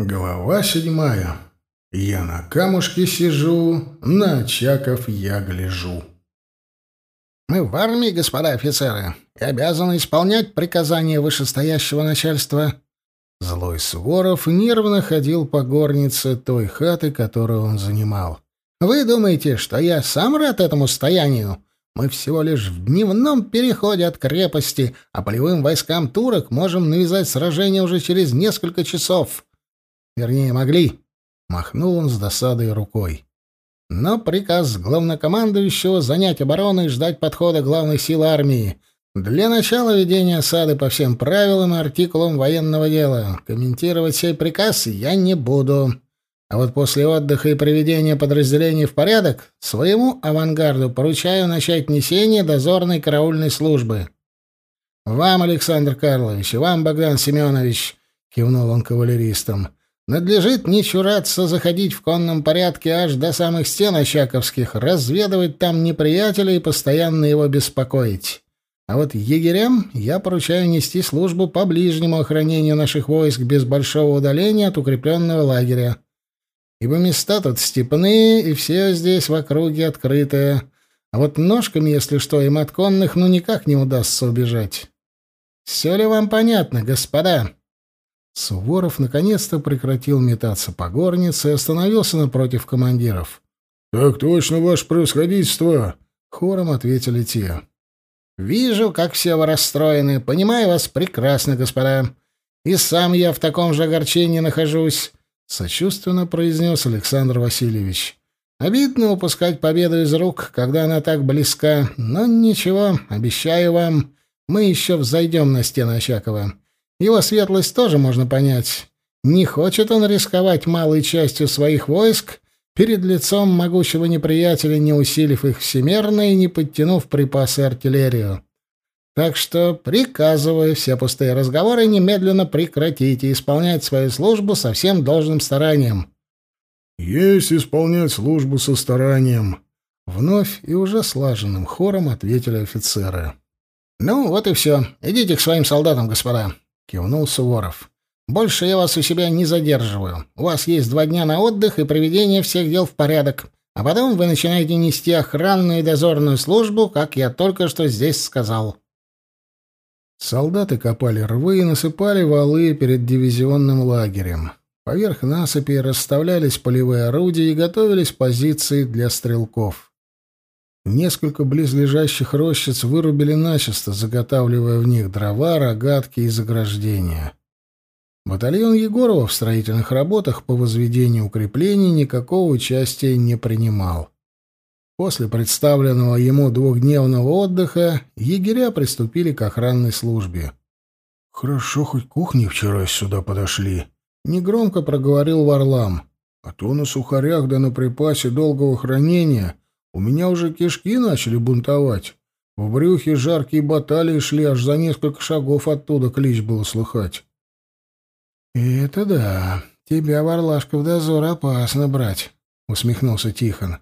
Глава седьмая. Я на камушке сижу, на Очаков я гляжу. Мы в армии, господа офицеры, и обязаны исполнять приказания вышестоящего начальства. Злой Суворов нервно ходил по горнице той хаты, которую он занимал. Вы думаете, что я сам рад этому стоянию? Мы всего лишь в дневном переходе от крепости, а полевым войскам турок можем навязать сражение уже через несколько часов. Вернее, могли. Махнул он с досадой рукой. Но приказ главнокомандующего занять оборону и ждать подхода главной силы армии. Для начала ведения осады по всем правилам и артикулам военного дела. Комментировать сей приказ я не буду. А вот после отдыха и приведения подразделений в порядок своему авангарду поручаю начать несение дозорной караульной службы. Вам, Александр Карлович, и вам, Богдан Семенович, кивнул он кавалеристам, Надлежит не чураться заходить в конном порядке аж до самых стен Очаковских, разведывать там неприятеля и постоянно его беспокоить. А вот егерям я поручаю нести службу по ближнему охранению наших войск без большого удаления от укрепленного лагеря. Ибо места тут степные, и все здесь в округе открытые. А вот ножками, если что, им от конных ну никак не удастся убежать. Все ли вам понятно, господа?» Суворов наконец-то прекратил метаться по горнице и остановился напротив командиров. «Так точно, ваше превосходительство!» — хором ответили те. «Вижу, как все вы расстроены. Понимаю вас прекрасно, господа. И сам я в таком же огорчении нахожусь», — сочувственно произнес Александр Васильевич. «Обидно упускать победу из рук, когда она так близка. Но ничего, обещаю вам, мы еще взойдем на стены Очакова. Его светлость тоже можно понять. Не хочет он рисковать малой частью своих войск перед лицом могучего неприятеля, не усилив их всемерно и не подтянув припасы артиллерию. Так что приказываю все пустые разговоры немедленно прекратить и исполнять свою службу со всем должным старанием. «Есть исполнять службу со старанием», — вновь и уже слаженным хором ответили офицеры. «Ну, вот и все. Идите к своим солдатам, господа кивнул Суворов. Больше я вас у себя не задерживаю. У вас есть два дня на отдых и приведение всех дел в порядок. А потом вы начинаете нести охранную и дозорную службу, как я только что здесь сказал. Солдаты копали рвы и насыпали валы перед дивизионным лагерем. Поверх насыпи расставлялись полевые орудия и готовились позиции для стрелков. Несколько близлежащих рощиц вырубили начисто, заготавливая в них дрова, рогатки и заграждения. Батальон Егорова в строительных работах по возведению укреплений никакого участия не принимал. После представленного ему двухдневного отдыха егеря приступили к охранной службе. «Хорошо, хоть кухни вчера сюда подошли», — негромко проговорил Варлам. «А то на сухарях да на припасе долгого хранения у меня уже кишки начали бунтовать. В брюхе жаркие баталии шли, аж за несколько шагов оттуда клич было слыхать. «Это да. Тебя, Варлашка, в дозор опасно брать», — усмехнулся Тихон.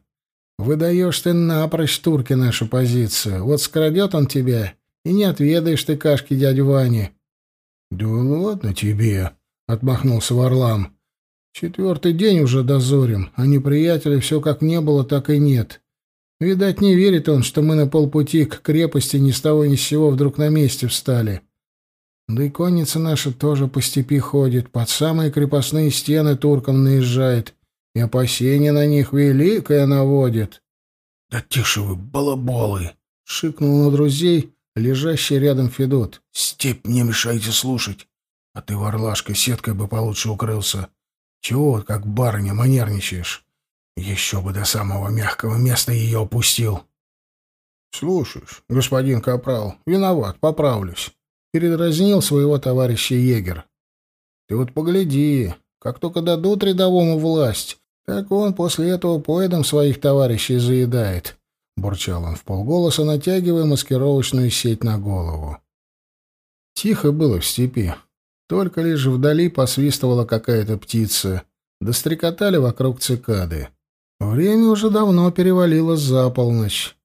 «Выдаешь ты напрочь турке нашу позицию. Вот скрадет он тебя, и не отведаешь ты кашки дяди Вани». «Да ладно тебе», — отмахнулся Варлам. «Четвертый день уже дозорим, а неприятеля все как не было, так и нет. Видать, не верит он, что мы на полпути к крепости ни с того ни с сего вдруг на месте встали. Да и конница наша тоже по степи ходит, под самые крепостные стены туркам наезжает, и опасения на них великое наводит. — Да тише вы, балаболы! — шикнул на друзей лежащий рядом Федот. — Степь не мешайте слушать, а ты, Варлашка, сеткой бы получше укрылся. Чего как барыня манерничаешь? Еще бы до самого мягкого места ее опустил. — Слушаешь, господин Капрал, виноват, поправлюсь. Передразнил своего товарища егер. Ты вот погляди, как только дадут рядовому власть, так он после этого поедом своих товарищей заедает. Бурчал он в полголоса, натягивая маскировочную сеть на голову. Тихо было в степи. Только лишь вдали посвистывала какая-то птица, да стрекотали вокруг цикады. Время уже давно перевалило за полночь.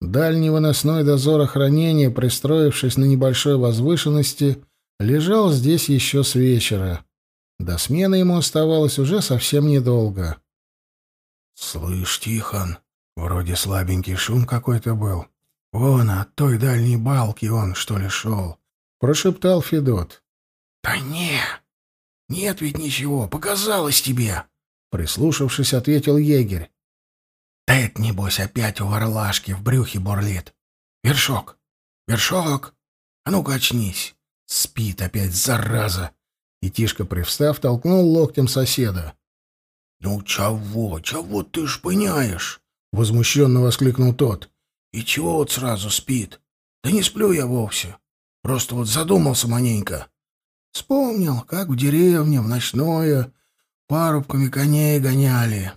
Дальний выносной дозор охранения, пристроившись на небольшой возвышенности, лежал здесь еще с вечера. До смены ему оставалось уже совсем недолго. «Слышь, Тихон, вроде слабенький шум какой-то был. Вон от той дальней балки он, что ли, шел?» — прошептал Федот. «Да не, нет ведь ничего, показалось тебе!» Прислушавшись, ответил егерь. «Да это, небось, опять у ворлашки в брюхе бурлит. Вершок, вершок, а ну-ка очнись. Спит опять, зараза!» И Тишка, привстав, толкнул локтем соседа. «Ну чего, чего ты шпыняешь?» — возмущенно воскликнул тот. «И чего вот сразу спит? Да не сплю я вовсе. Просто вот задумался маненько. Вспомнил, как в деревне в ночное парубками коней гоняли.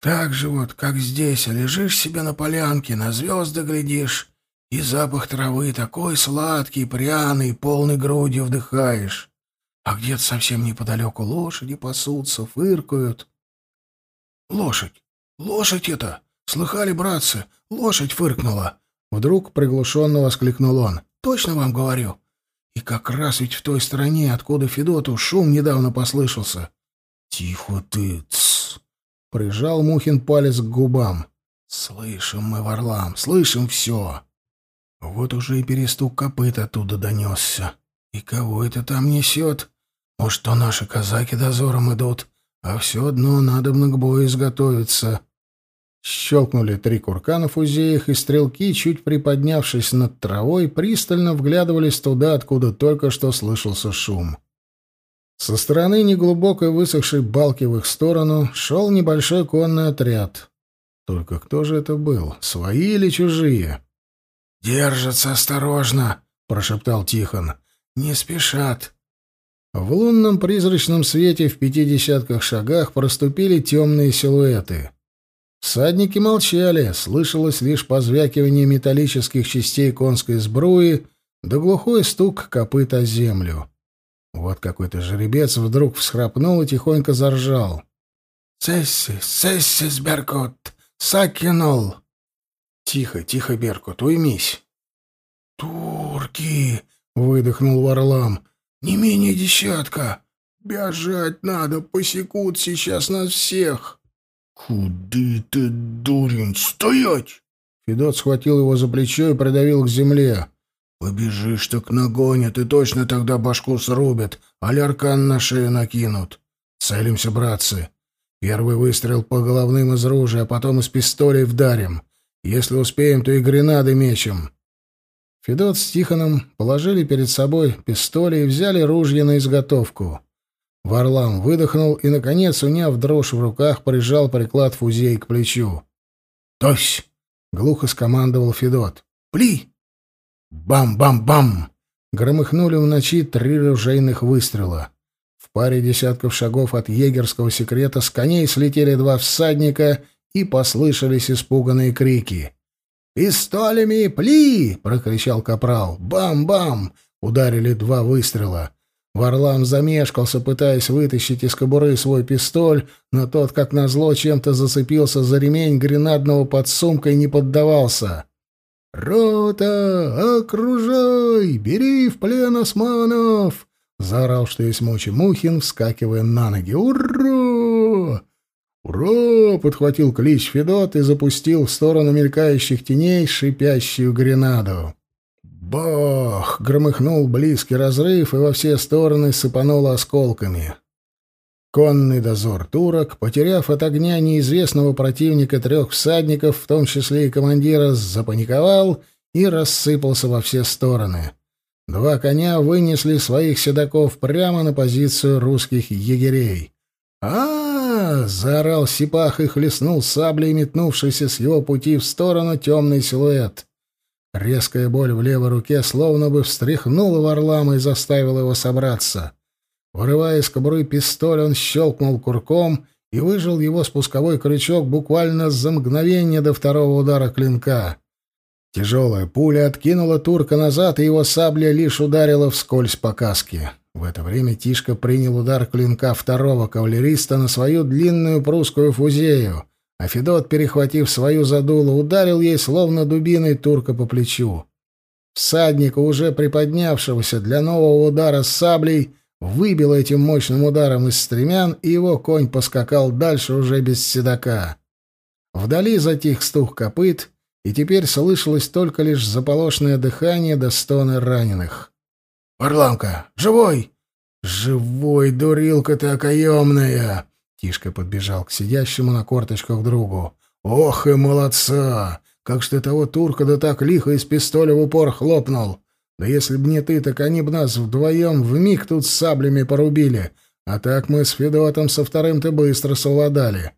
Так же вот, как здесь, лежишь себе на полянке, на звезды глядишь, и запах травы такой сладкий, пряный, полный грудью вдыхаешь. А где-то совсем неподалеку лошади пасутся, фыркают. Лошадь! Лошадь это! Слыхали, братцы? Лошадь фыркнула! Вдруг приглушенно воскликнул он. Точно вам говорю. И как раз ведь в той стороне, откуда Федоту шум недавно послышался. Тихо ты, тс! Прижал Мухин палец к губам. Слышим мы, Варлам, слышим все. Вот уже и перестук копыт оттуда донесся. И кого это там несет? Может, то наши казаки дозором идут, а все одно надо к бою изготовиться. Щелкнули три курка на фузеях, и стрелки, чуть приподнявшись над травой, пристально вглядывались туда, откуда только что слышался шум. Со стороны неглубокой высохшей балки в их сторону шел небольшой конный отряд. Только кто же это был, свои или чужие? «Держатся осторожно», — прошептал Тихон. «Не спешат. В лунном призрачном свете в пяти десятках шагах проступили темные силуэты. Всадники молчали, слышалось лишь позвякивание металлических частей конской сбруи да глухой стук копыт о землю. Вот какой-то жеребец вдруг всхрапнул и тихонько заржал. «Цесси, цесси, Беркут, сакинул!» «Тихо, тихо, Беркут, уймись!» «Турки!» — выдохнул Варлам. Не менее десятка. Бежать надо, посекут сейчас нас всех. Куды ты, дурень, стоять? Федот схватил его за плечо и придавил к земле. Побежишь, так нагонят, и точно тогда башку срубят, а ляркан на шею накинут. Целимся, братцы. Первый выстрел по головным из ружья, а потом из пистолей вдарим. Если успеем, то и гренады мечем. Федот с Тихоном положили перед собой пистоли и взяли ружья на изготовку. Варлам выдохнул и, наконец, уняв дрожь в руках, прижал приклад фузей к плечу. «Тось!» — глухо скомандовал Федот. «Пли!» «Бам-бам-бам!» Громыхнули в ночи три ружейных выстрела. В паре десятков шагов от егерского секрета с коней слетели два всадника и послышались испуганные крики. «Пистолями пли!» — прокричал капрал. «Бам-бам!» — ударили два выстрела. Варлам замешкался, пытаясь вытащить из кобуры свой пистоль, но тот, как назло, чем-то зацепился за ремень гренадного подсумка и не поддавался. «Рота! Окружай! Бери в плен османов!» — заорал, что есть мочи Мухин, вскакивая на ноги. «Ура!» «Ура!» — подхватил клич Федот и запустил в сторону мелькающих теней шипящую гренаду. Бах! Громыхнул близкий разрыв и во все стороны сыпануло осколками. Конный дозор турок, потеряв от огня неизвестного противника трех всадников, в том числе и командира, запаниковал и рассыпался во все стороны. Два коня вынесли своих седаков прямо на позицию русских егерей. а заорал Сипах и хлестнул саблей, метнувшийся с его пути в сторону темный силуэт. Резкая боль в левой руке словно бы встряхнула Варлама и заставила его собраться. Вырывая из кобуры пистоль, он щелкнул курком и выжил его спусковой крючок буквально за мгновение до второго удара клинка. Тяжелая пуля откинула турка назад, и его сабля лишь ударила вскользь по каске. В это время Тишка принял удар клинка второго кавалериста на свою длинную прусскую фузею, а Федот, перехватив свою задулу, ударил ей словно дубиной турка по плечу. Всадника, уже приподнявшегося для нового удара с саблей, выбило этим мощным ударом из стремян, и его конь поскакал дальше уже без седока. Вдали затих стук копыт, и теперь слышалось только лишь заполошное дыхание до стоны раненых. «Варламка! Живой!» «Живой, дурилка ты окоемная!» Тишка подбежал к сидящему на корточках другу. «Ох и молодца! Как ж ты того турка да так лихо из пистоля в упор хлопнул! Да если б не ты, так они б нас вдвоем вмиг тут саблями порубили, а так мы с Федотом со вторым-то быстро совладали».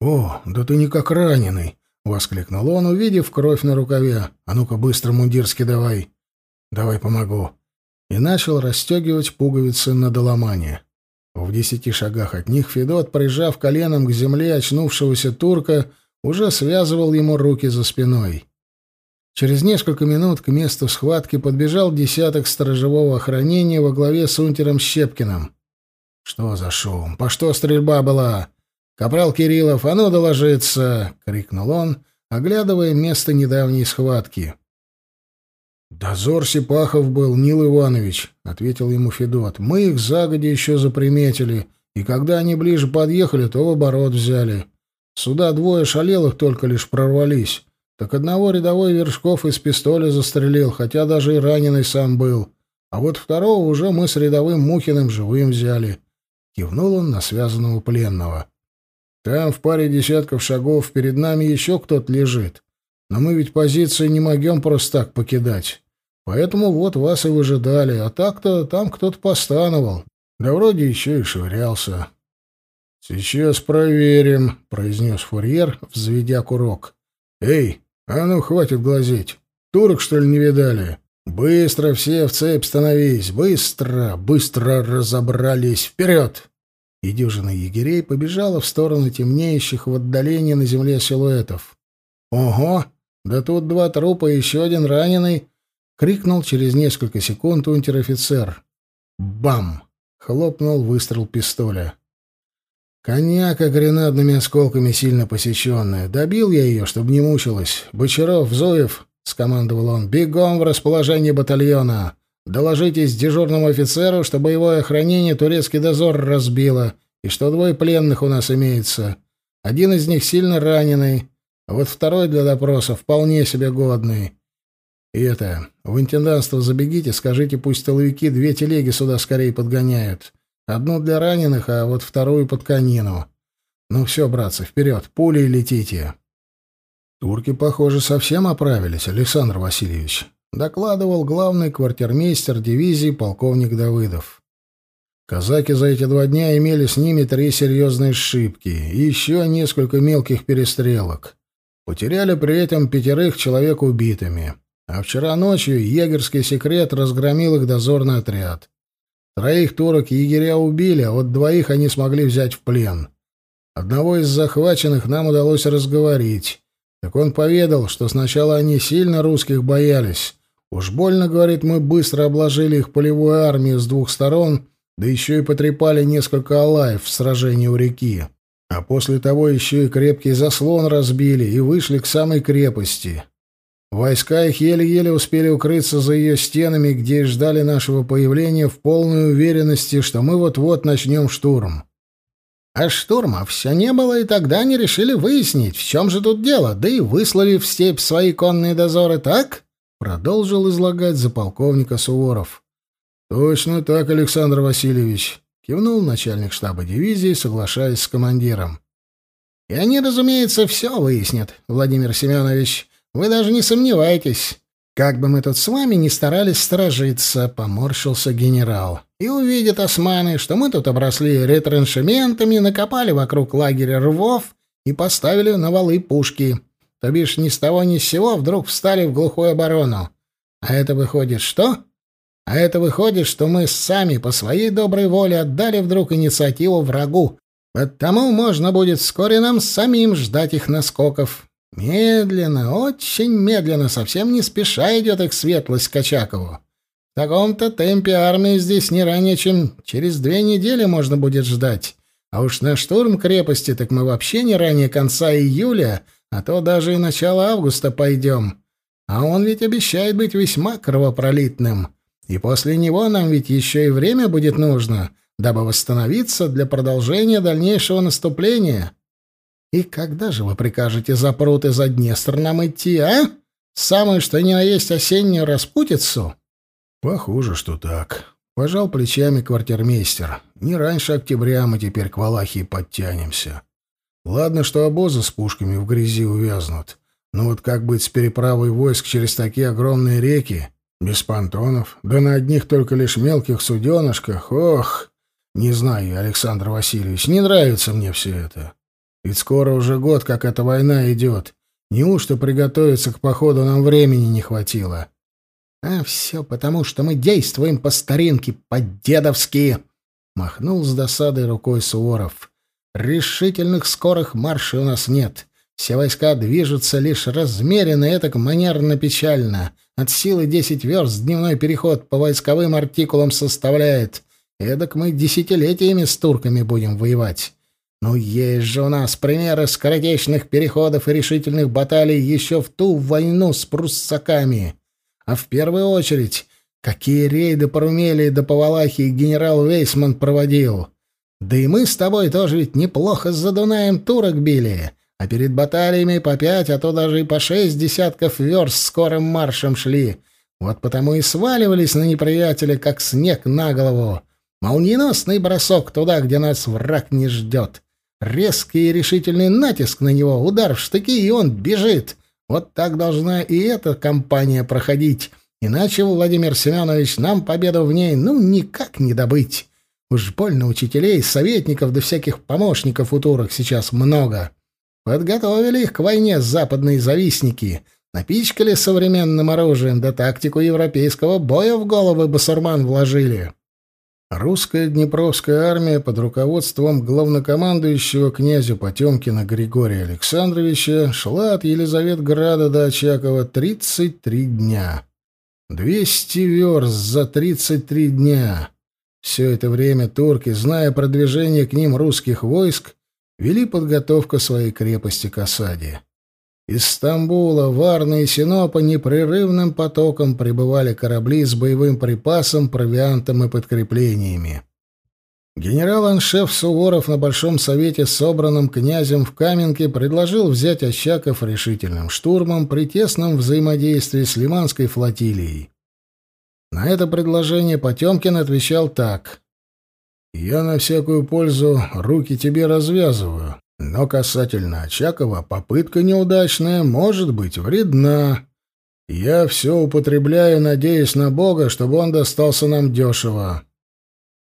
«О, да ты не как раненый!» — воскликнул он, увидев кровь на рукаве. «А ну-ка быстро мундирски давай!» «Давай помогу!» И начал расстегивать пуговицы на доломане. В десяти шагах от них Федот, прижав коленом к земле очнувшегося турка, уже связывал ему руки за спиной. Через несколько минут к месту схватки подбежал десяток сторожевого охранения во главе с унтером Щепкиным. «Что за шум? По что стрельба была? Капрал Кириллов, а ну доложиться!» — крикнул он, оглядывая место недавней схватки. «Дозор Сипахов был, Нил Иванович», — ответил ему Федот. «Мы их загоди еще заприметили, и когда они ближе подъехали, то в оборот взяли. Сюда двое шалелых только лишь прорвались. Так одного рядовой Вершков из пистоля застрелил, хотя даже и раненый сам был. А вот второго уже мы с рядовым Мухиным живым взяли». Кивнул он на связанного пленного. «Там в паре десятков шагов перед нами еще кто-то лежит. Но мы ведь позиции не могем просто так покидать. Поэтому вот вас и выжидали, а так-то там кто-то постановал. Да вроде еще и швырялся. «Сейчас проверим», — произнес фурьер, взведя курок. «Эй, а ну, хватит глазеть. Турок, что ли, не видали? Быстро все в цепь становись! Быстро, быстро разобрались! Вперед!» И дюжина егерей побежала в сторону темнеющих в отдалении на земле силуэтов. «Ого! Да тут два трупа и еще один раненый!» — крикнул через несколько секунд унтер-офицер. «Бам!» — хлопнул выстрел пистоля. Коняка гренадными осколками сильно посеченная. Добил я ее, чтобы не мучилась. «Бочаров, Зуев!» — скомандовал он. «Бегом в расположение батальона! Доложитесь дежурному офицеру, что боевое охранение турецкий дозор разбило, и что двое пленных у нас имеется. Один из них сильно раненый, а вот второй для допроса вполне себе годный. И это, в интендантство забегите, скажите, пусть толовики две телеги сюда скорее подгоняют. Одну для раненых, а вот вторую под конину. Ну все, братцы, вперед, пулей летите. Турки, похоже, совсем оправились, Александр Васильевич, докладывал главный квартирмейстер дивизии полковник Давыдов. Казаки за эти два дня имели с ними три серьезные сшибки и еще несколько мелких перестрелок. Потеряли при этом пятерых человек убитыми. А вчера ночью егерский секрет разгромил их дозорный отряд. Троих турок егеря убили, а вот двоих они смогли взять в плен. Одного из захваченных нам удалось разговорить. Так он поведал, что сначала они сильно русских боялись. Уж больно, говорит, мы быстро обложили их полевую армию с двух сторон, да еще и потрепали несколько алаев в сражении у реки. А после того еще и крепкий заслон разбили и вышли к самой крепости. Войска их еле-еле успели укрыться за ее стенами, где и ждали нашего появления в полной уверенности, что мы вот-вот начнем штурм. А штурма все не было, и тогда они решили выяснить, в чем же тут дело, да и выслали в степь свои конные дозоры, так? Продолжил излагать за полковника Суворов. «Точно так, Александр Васильевич. Кивнул начальник штаба дивизии, соглашаясь с командиром. «И они, разумеется, все выяснят, Владимир Семенович. Вы даже не сомневайтесь. Как бы мы тут с вами ни старались сторожиться, поморщился генерал. И увидят османы, что мы тут обросли ретраншементами, накопали вокруг лагеря рвов и поставили на валы пушки. То бишь ни с того ни с сего вдруг встали в глухую оборону. А это выходит что? А это выходит, что мы сами по своей доброй воле отдали вдруг инициативу врагу. Потому можно будет вскоре нам самим ждать их наскоков. Медленно, очень медленно, совсем не спеша идет их светлость Качакову. В таком-то темпе армии здесь не ранее, чем через две недели можно будет ждать. А уж на штурм крепости так мы вообще не ранее конца июля, а то даже и начала августа пойдем. А он ведь обещает быть весьма кровопролитным. И после него нам ведь еще и время будет нужно, дабы восстановиться для продолжения дальнейшего наступления. И когда же вы прикажете за пруд и за Днестр нам идти, а? Самое что ни на есть осеннюю распутицу? Похоже, что так. Пожал плечами квартирмейстер. Не раньше октября мы теперь к Валахии подтянемся. Ладно, что обозы с пушками в грязи увязнут. Но вот как быть с переправой войск через такие огромные реки? Без понтонов? Да на одних только лишь мелких суденышках? Ох! Не знаю, Александр Васильевич, не нравится мне все это. Ведь скоро уже год, как эта война идет. Неужто приготовиться к походу нам времени не хватило? А все потому, что мы действуем по старинке, по-дедовски. Махнул с досадой рукой Суворов. Решительных скорых маршей у нас нет. Все войска движутся лишь размеренно, это манерно-печально. От силы десять верст дневной переход по войсковым артикулам составляет. Эдак мы десятилетиями с турками будем воевать. Ну, есть же у нас примеры скоротечных переходов и решительных баталий еще в ту войну с пруссаками. А в первую очередь, какие рейды по Румелии до Павалахии генерал Вейсман проводил. Да и мы с тобой тоже ведь неплохо за Дунаем турок били, а перед баталиями по пять, а то даже и по шесть десятков верст скорым маршем шли. Вот потому и сваливались на неприятеля, как снег на голову. Молниеносный бросок туда, где нас враг не ждет. Резкий и решительный натиск на него, удар в штыки, и он бежит. Вот так должна и эта кампания проходить. Иначе, Владимир Семенович, нам победу в ней ну никак не добыть. Уж больно учителей, советников да всяких помощников у турок сейчас много. Подготовили их к войне западные завистники, напичкали современным оружием, да тактику европейского боя в головы басурман вложили. Русская Днепровская армия под руководством главнокомандующего князя Потемкина Григория Александровича шла от Елизаветграда до Очакова 33 дня. 200 верст за 33 дня. Все это время турки, зная продвижение к ним русских войск, вели подготовку своей крепости к осаде. Из Стамбула, Варны и Синопа непрерывным потоком прибывали корабли с боевым припасом, провиантом и подкреплениями. Генерал-аншеф Суворов на Большом Совете, собранном князем в Каменке, предложил взять Ощаков решительным штурмом при тесном взаимодействии с Лиманской флотилией. На это предложение Потемкин отвечал так. «Я на всякую пользу руки тебе развязываю, но касательно Очакова попытка неудачная может быть вредна. Я все употребляю, надеясь на Бога, чтобы он достался нам дешево.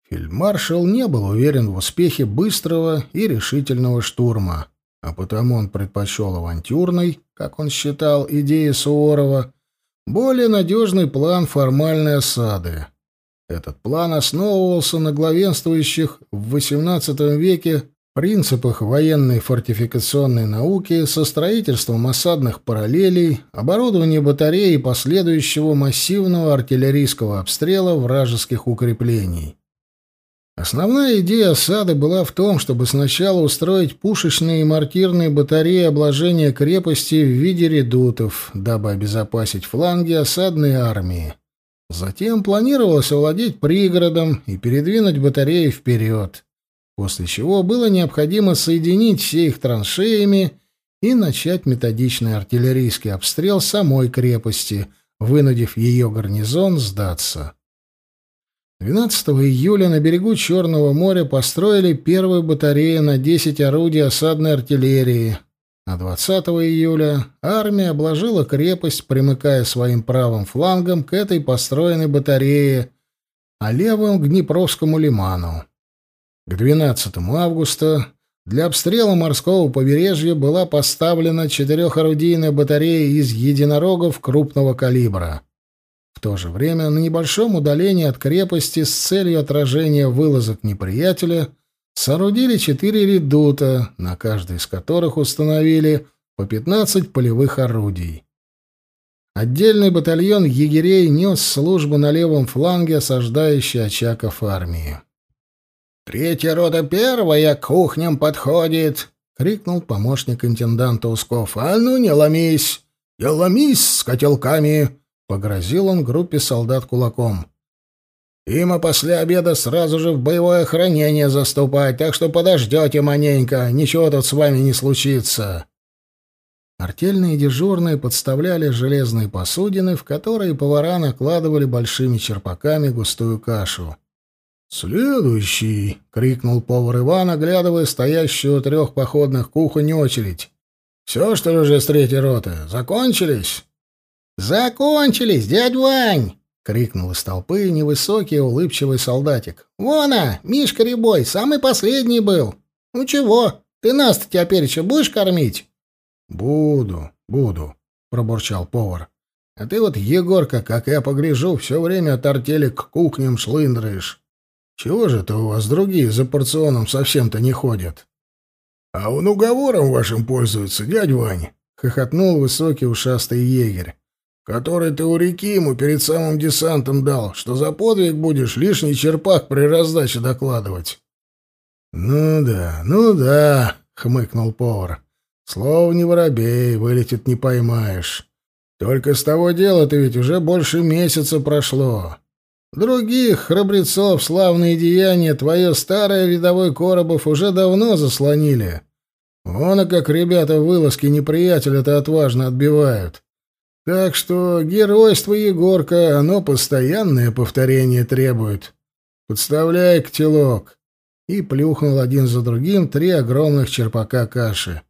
Фельдмаршал не был уверен в успехе быстрого и решительного штурма, а потому он предпочел авантюрный, как он считал, идеи Суворова, более надежный план формальной осады. Этот план основывался на главенствующих в XVIII веке принципах военной фортификационной науки со строительством осадных параллелей, оборудования батареи и последующего массивного артиллерийского обстрела вражеских укреплений. Основная идея осады была в том, чтобы сначала устроить пушечные и мортирные батареи обложения крепости в виде редутов, дабы обезопасить фланги осадной армии. Затем планировалось овладеть пригородом и передвинуть батареи вперед после чего было необходимо соединить все их траншеями и начать методичный артиллерийский обстрел самой крепости, вынудив ее гарнизон сдаться. 12 июля на берегу Черного моря построили первую батарею на 10 орудий осадной артиллерии, а 20 июля армия обложила крепость, примыкая своим правым флангом к этой построенной батарее, а левым — к Днепровскому лиману. К 12 августа для обстрела морского побережья была поставлена четырехорудийная батарея из единорогов крупного калибра. В то же время на небольшом удалении от крепости с целью отражения вылазок неприятеля соорудили четыре редута, на каждый из которых установили по 15 полевых орудий. Отдельный батальон егерей нес службу на левом фланге осаждающей Очаков армии. «Третья рота первая к кухням подходит!» — крикнул помощник интенданта Усков. «А ну не ломись! Не ломись с котелками!» — погрозил он группе солдат кулаком. Им и после обеда сразу же в боевое хранение заступать, так что подождете маненько, ничего тут с вами не случится». Артельные дежурные подставляли железные посудины, в которые повара накладывали большими черпаками густую кашу. «Следующий!» — крикнул повар Иван, оглядывая стоящую у трех походных кухонь очередь. «Все, что ли, уже с третьей роты? Закончились?» «Закончились, дядь Вань!» — крикнул из толпы невысокий улыбчивый солдатик. «Вона, Мишка Рябой, самый последний был. Ну чего, ты нас-то теперь еще будешь кормить?» «Буду, буду», — пробурчал повар. «А ты вот, Егорка, как я погляжу, все время от артели к кухням шлындрыешь. Чего же это у вас другие за порционом совсем-то не ходят?» «А он уговором вашим пользуется, дядь Вань», — хохотнул высокий ушастый егерь, «который ты у реки ему перед самым десантом дал, что за подвиг будешь лишний черпак при раздаче докладывать». «Ну да, ну да», — хмыкнул повар. Слово не воробей, вылетит не поймаешь. Только с того дела-то ведь уже больше месяца прошло. Других храбрецов славные деяния твое старое рядовой Коробов уже давно заслонили. Вон и как ребята в вылазке неприятеля-то отважно отбивают. Так что геройство Егорка, оно постоянное повторение требует. Подставляй котелок. И плюхнул один за другим три огромных черпака каши.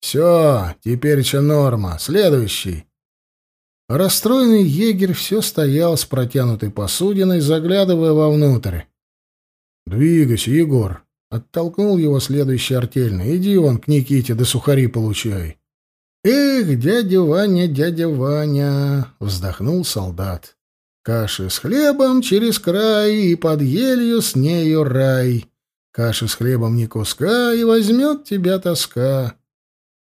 «Все, теперь еще норма. Следующий». Расстроенный егерь все стоял с протянутой посудиной, заглядывая вовнутрь. «Двигайся, Егор!» — оттолкнул его следующий артельный. «Иди вон к Никите, да сухари получай». «Эх, дядя Ваня, дядя Ваня!» — вздохнул солдат. «Каши с хлебом через край, и под елью с нею рай. Каши с хлебом не куска, и возьмет тебя тоска.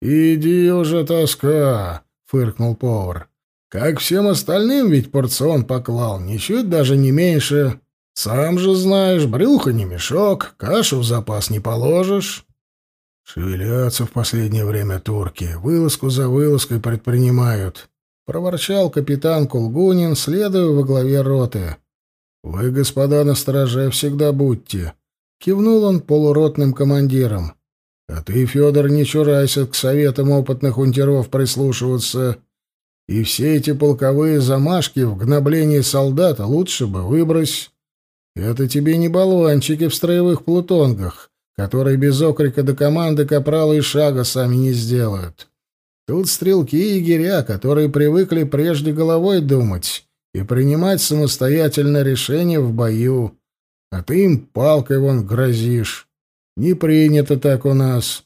«Иди уже, тоска!» — фыркнул повар. «Как всем остальным ведь порцион поклал, ничуть даже не меньше. Сам же знаешь, брюхо не мешок, кашу в запас не положишь». «Шевелятся в последнее время турки, вылазку за вылазкой предпринимают», — проворчал капитан Кулгунин, следуя во главе роты. «Вы, господа, на стороже всегда будьте», — кивнул он полуротным командиром. А ты, Федор, не чурайся к советам опытных унтеров прислушиваться. И все эти полковые замашки в гноблении солдата лучше бы выбрось. Это тебе не болванчики в строевых плутонгах, которые без окрика до команды капрала и шага сами не сделают. Тут стрелки и егеря, которые привыкли прежде головой думать и принимать самостоятельно решения в бою. А ты им палкой вон грозишь. Не принято так у нас.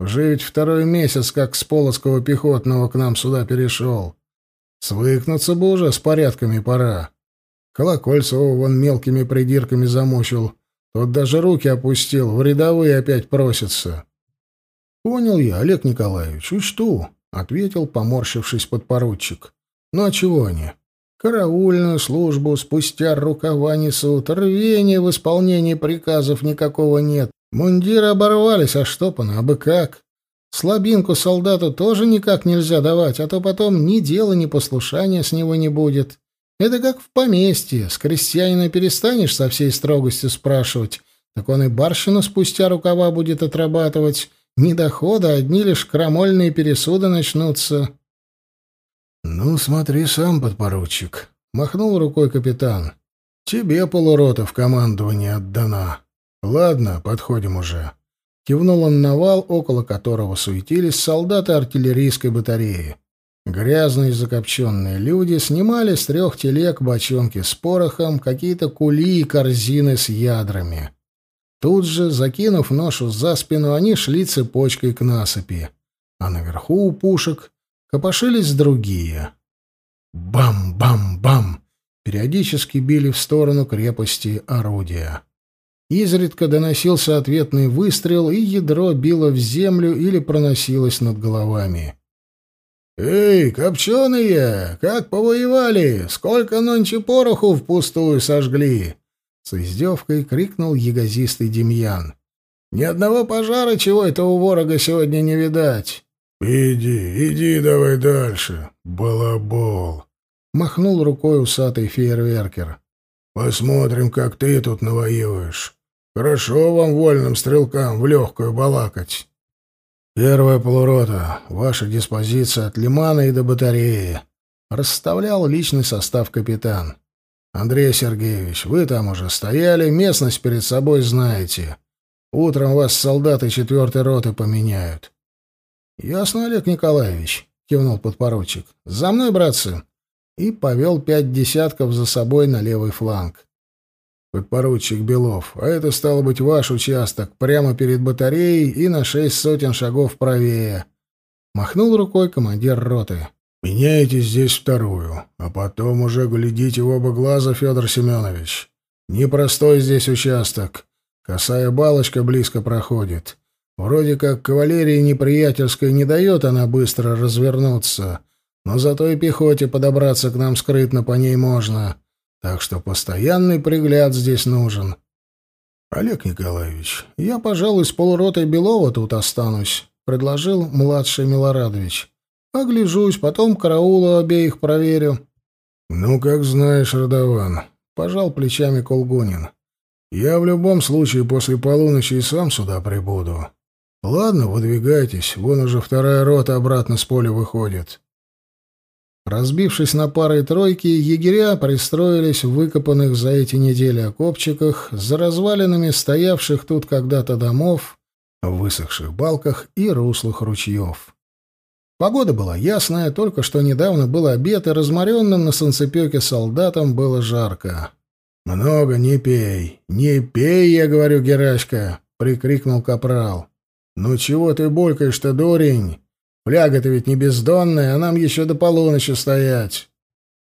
Уже ведь второй месяц, как с Полоцкого пехотного к нам сюда перешел. Свыкнуться бы уже с порядками пора. Колокольцева вон мелкими придирками замучил. Тот даже руки опустил, в рядовые опять просится. — Понял я, Олег Николаевич, учту, — ответил, поморщившись подпоручик. — Ну а чего они? Караульную службу спустя рукава несут, рвения в исполнении приказов никакого нет, Мундиры оборвались, а штопано, а бы как. Слабинку солдату тоже никак нельзя давать, а то потом ни дела, ни послушания с него не будет. Это как в поместье. С крестьянина перестанешь со всей строгостью спрашивать, так он и барщину спустя рукава будет отрабатывать. Ни дохода, одни лишь крамольные пересуды начнутся. — Ну, смотри сам, подпоручик, — махнул рукой капитан. — Тебе полурота в командование отдана. «Ладно, подходим уже». Кивнул он на вал, около которого суетились солдаты артиллерийской батареи. Грязные закопченные люди снимали с трех телег бочонки с порохом, какие-то кули и корзины с ядрами. Тут же, закинув ношу за спину, они шли цепочкой к насыпи. А наверху у пушек копошились другие. Бам-бам-бам! Периодически били в сторону крепости орудия. Изредка доносился ответный выстрел, и ядро било в землю или проносилось над головами. «Эй, копченые, как повоевали? Сколько нонче пороху впустую сожгли?» С издевкой крикнул ягозистый Демьян. «Ни одного пожара чего это у ворога сегодня не видать». «Иди, иди давай дальше, балабол!» — махнул рукой усатый фейерверкер. Посмотрим, как ты тут навоюешь. Хорошо вам, вольным стрелкам, в легкую балакать. Первая полурота. Ваша диспозиция от лимана и до батареи. Расставлял личный состав капитан. Андрей Сергеевич, вы там уже стояли, местность перед собой знаете. Утром вас солдаты четвертой роты поменяют. Ясно, Олег Николаевич, кивнул подпоручик. За мной, братцы. И повел пять десятков за собой на левый фланг. «Подпоручик Белов, а это, стало быть, ваш участок, прямо перед батареей и на шесть сотен шагов правее». Махнул рукой командир роты. «Меняйте здесь вторую, а потом уже глядите в оба глаза, Федор Семенович. Непростой здесь участок. Косая балочка близко проходит. Вроде как кавалерии неприятельской не дает она быстро развернуться, но зато и пехоте подобраться к нам скрытно по ней можно». Так что постоянный пригляд здесь нужен. Олег Николаевич, я, пожалуй, с полуротой Белова тут останусь, предложил младший Милорадович. Огляжусь, потом караулу обеих проверю. Ну, как знаешь, Родован, пожал плечами Колгунин. Я в любом случае после полуночи и сам сюда прибуду. Ладно, выдвигайтесь, вон уже вторая рота обратно с поля выходит. Разбившись на пары и тройки, егеря пристроились в выкопанных за эти недели окопчиках, за развалинами стоявших тут когда-то домов, в высохших балках и руслах ручьев. Погода была ясная, только что недавно был обед, и разморенным на солнцепеке солдатам было жарко. «Много не пей, не пей, я говорю, Герачка!» — прикрикнул капрал. «Ну чего ты булькаешь-то, дурень? Фляга-то ведь не бездонная, а нам еще до полуночи стоять.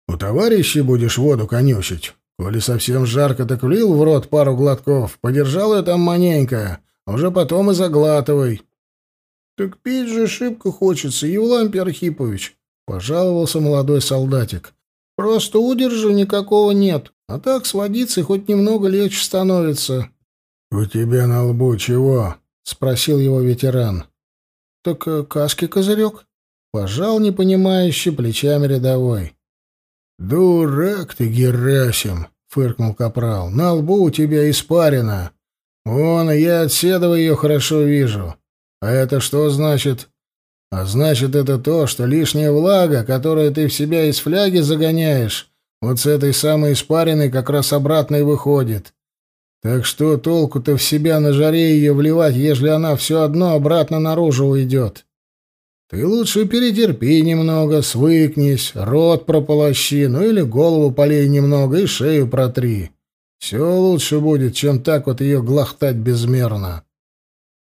У товарищей будешь воду конючить. Коли совсем жарко, так влил в рот пару глотков, подержал ее там маненько, уже потом и заглатывай. — Так пить же шибко хочется, Евлампий Архипович, — пожаловался молодой солдатик. — Просто удержа никакого нет, а так с водицей хоть немного легче становится. — У тебя на лбу чего? — спросил его ветеран. «Так э, каски козырек?» Пожал непонимающе плечами рядовой. «Дурак ты, Герасим!» — фыркнул капрал. «На лбу у тебя испарина. Вон, я от седова ее хорошо вижу. А это что значит?» «А значит, это то, что лишняя влага, которую ты в себя из фляги загоняешь, вот с этой самой испариной как раз обратно и выходит. Так что толку-то в себя на жаре ее вливать, ежели она все одно обратно наружу уйдет? Ты лучше перетерпи немного, свыкнись, рот прополощи, ну или голову полей немного и шею протри. Все лучше будет, чем так вот ее глохтать безмерно.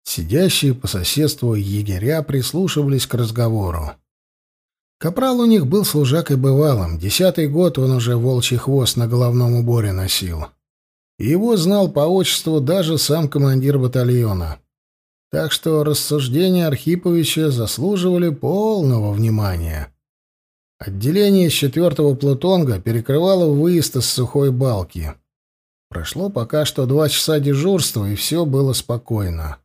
Сидящие по соседству егеря прислушивались к разговору. Капрал у них был служакой бывалым. Десятый год он уже волчий хвост на головном уборе носил. Его знал по отчеству даже сам командир батальона. Так что рассуждения Архиповича заслуживали полного внимания. Отделение с четвертого плутонга перекрывало выезд из сухой балки. Прошло пока что два часа дежурства, и все было спокойно.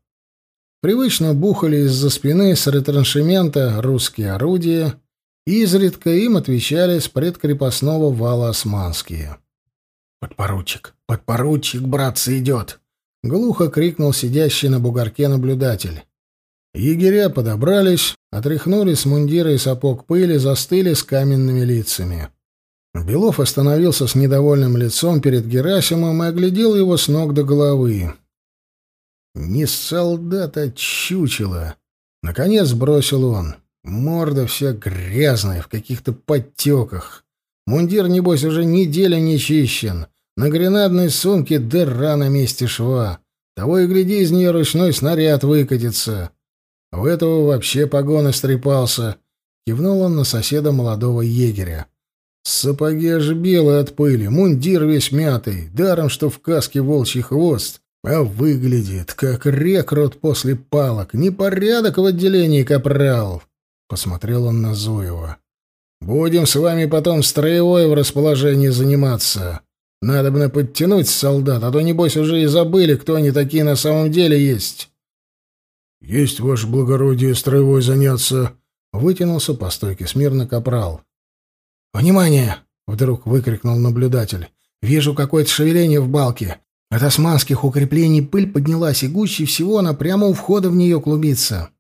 Привычно бухали из-за спины с ретраншемента русские орудия, и изредка им отвечали с предкрепостного вала османские. «Подпоручик, подпоручик, братцы, идет!» — глухо крикнул сидящий на бугорке наблюдатель. Егеря подобрались, отряхнули с мундира и сапог пыли, застыли с каменными лицами. Белов остановился с недовольным лицом перед Герасимом и оглядел его с ног до головы. «Не солдат, а чучело!» Наконец бросил он. Морда вся грязная, в каких-то подтеках. Мундир, небось, уже неделя не чищен. На гренадной сумке дыра на месте шва. Того и гляди, из нее ручной снаряд выкатится. У этого вообще погон истрепался. Кивнул он на соседа молодого егеря. Сапоги аж белые от пыли, мундир весь мятый, даром, что в каске волчий хвост. А выглядит, как рекрут после палок. Непорядок в отделении капрал. Посмотрел он на Зуева. Будем с вами потом строевой в расположении заниматься. Надо бы подтянуть солдат, а то, небось, уже и забыли, кто они такие на самом деле есть. — Есть, ваше благородие, строевой заняться, — вытянулся по стойке смирно капрал. — Внимание! — вдруг выкрикнул наблюдатель. Вижу какое-то шевеление в балке. От османских укреплений пыль поднялась, и гуще всего она прямо у входа в нее клубится.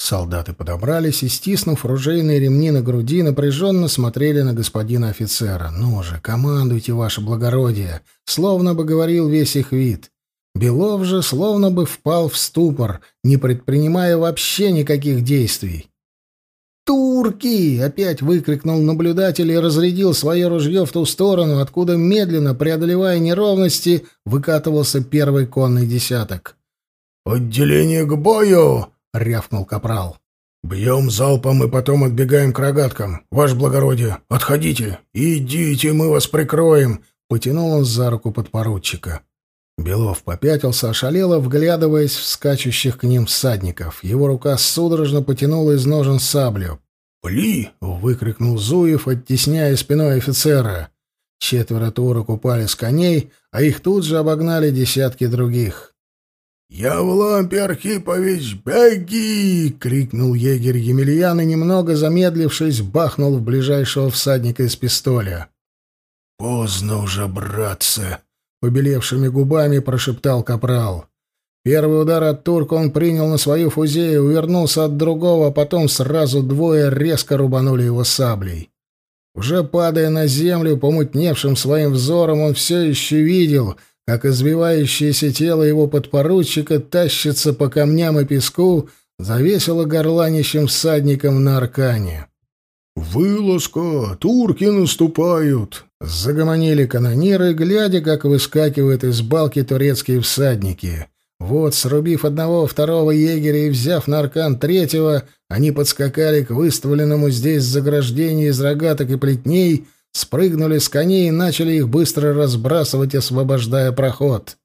Солдаты подобрались и, стиснув ружейные ремни на груди, напряженно смотрели на господина офицера. «Ну же, командуйте, ваше благородие!» Словно бы говорил весь их вид. Белов же словно бы впал в ступор, не предпринимая вообще никаких действий. «Турки!» — опять выкрикнул наблюдатель и разрядил свое ружье в ту сторону, откуда, медленно преодолевая неровности, выкатывался первый конный десяток. «Отделение к бою!» — рявкнул капрал. «Бьем залпом и потом отбегаем к рогаткам. Ваше благородие, отходите! Идите, мы вас прикроем!» — потянул он за руку подпоручика. Белов попятился, ошалело, вглядываясь в скачущих к ним всадников. Его рука судорожно потянула из ножен саблю. «Пли!» — выкрикнул Зуев, оттесняя спиной офицера. Четверо турок упали с коней, а их тут же обогнали десятки других. «Явлампий Архипович, беги!» — крикнул егерь Емельян и, немного замедлившись, бахнул в ближайшего всадника из пистоля. «Поздно уже, братцы!» Побелевшими губами прошептал капрал. Первый удар от турка он принял на свою фузею, увернулся от другого, а потом сразу двое резко рубанули его саблей. Уже падая на землю, помутневшим своим взором, он все еще видел, как извивающееся тело его подпоручика тащится по камням и песку завесело горланищем всадником на аркане. «Вылазка! Турки наступают!» Загомонили канониры, глядя, как выскакивают из балки турецкие всадники. Вот, срубив одного, второго егеря и взяв на аркан третьего, они подскакали к выставленному здесь заграждению из рогаток и плетней, спрыгнули с коней и начали их быстро разбрасывать, освобождая проход.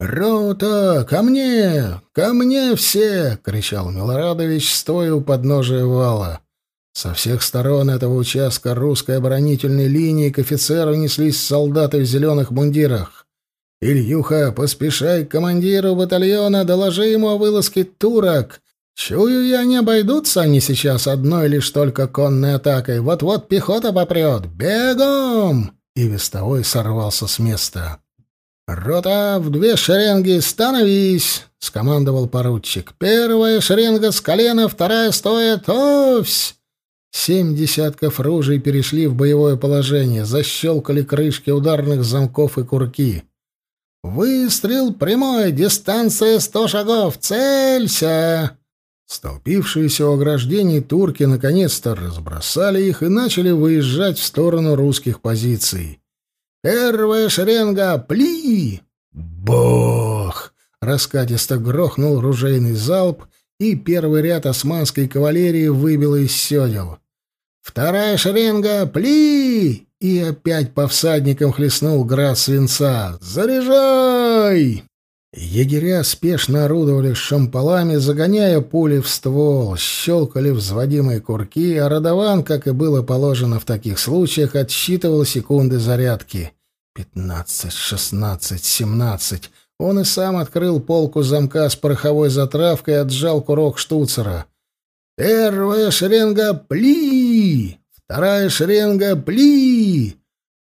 «Рота! Ко мне! Ко мне все!» — кричал Милорадович, стоя у подножия вала. Со всех сторон этого участка русской оборонительной линии к офицеру неслись солдаты в зеленых мундирах. «Ильюха, поспешай к командиру батальона, доложи ему о вылазке турок. Чую я, не обойдутся они сейчас одной лишь только конной атакой. Вот-вот пехота попрет. Бегом!» И вестовой сорвался с места. «Рота, в две шеренги, становись!» — скомандовал поручик. «Первая шеренга с колена, вторая стоит. Овсь!» Семь десятков ружей перешли в боевое положение, защелкали крышки ударных замков и курки. «Выстрел прямой, дистанция сто шагов, целься!» Столпившиеся у ограждений турки наконец-то разбросали их и начали выезжать в сторону русских позиций. «Первая шеренга! Пли!» «Бог!» — раскатисто грохнул ружейный залп, и первый ряд османской кавалерии выбило из седел. Вторая шеренга, пли! И опять по всадникам хлестнул град свинца. «Заряжай!» Егеря спешно орудовали шампалами, загоняя пули в ствол, щелкали взводимые курки, а Радован, как и было положено в таких случаях, отсчитывал секунды зарядки. Пятнадцать, шестнадцать, семнадцать. Он и сам открыл полку замка с пороховой затравкой и отжал курок штуцера. Первая шеренга — пли! Вторая шеренга — пли!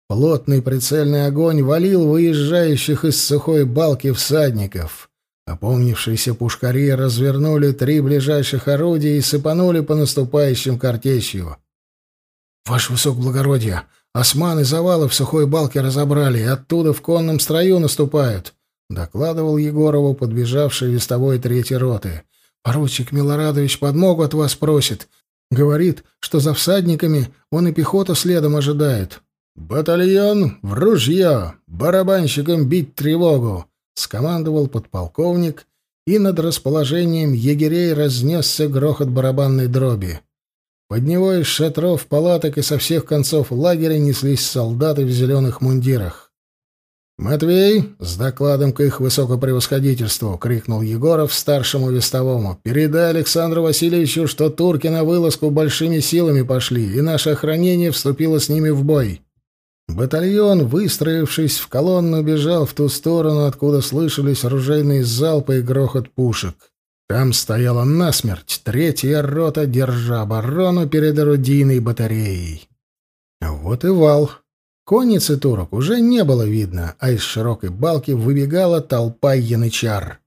Плотный прицельный огонь валил выезжающих из сухой балки всадников. Опомнившиеся пушкари развернули три ближайших орудия и сыпанули по наступающим картечью. «Ваше высокоблагородие, османы завалы в сухой балке разобрали, и оттуда в конном строю наступают», — докладывал Егорову подбежавший вестовой третьей роты. Поручик Милорадович подмогу от вас просит. Говорит, что за всадниками он и пехоту следом ожидает. «Батальон в ружье! Барабанщикам бить тревогу!» — скомандовал подполковник, и над расположением егерей разнесся грохот барабанной дроби. Под него из шатров, палаток и со всех концов лагеря неслись солдаты в зеленых мундирах. «Матвей, с докладом к их высокопревосходительству!» — крикнул Егоров старшему вестовому. «Передай Александру Васильевичу, что турки на вылазку большими силами пошли, и наше охранение вступило с ними в бой». Батальон, выстроившись в колонну, бежал в ту сторону, откуда слышались ружейные залпы и грохот пушек. Там стояла насмерть третья рота, держа оборону перед орудийной батареей. Вот и вал. Конницы турок уже не было видно, а из широкой балки выбегала толпа янычар.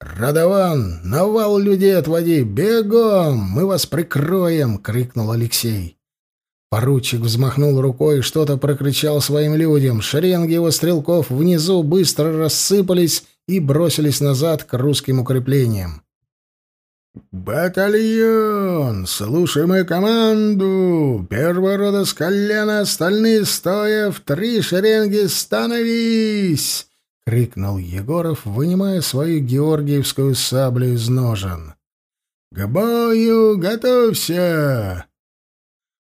«Радован, навал людей отводи! Бегом! Мы вас прикроем!» — крикнул Алексей. Поручик взмахнул рукой и что-то прокричал своим людям. Шеренги его стрелков внизу быстро рассыпались и бросились назад к русским укреплениям. «Батальон! Слушай мою команду! Первый рода с колена, остальные стоя, в три шеренги становись!» — крикнул Егоров, вынимая свою георгиевскую саблю из ножен. «К бою готовься!»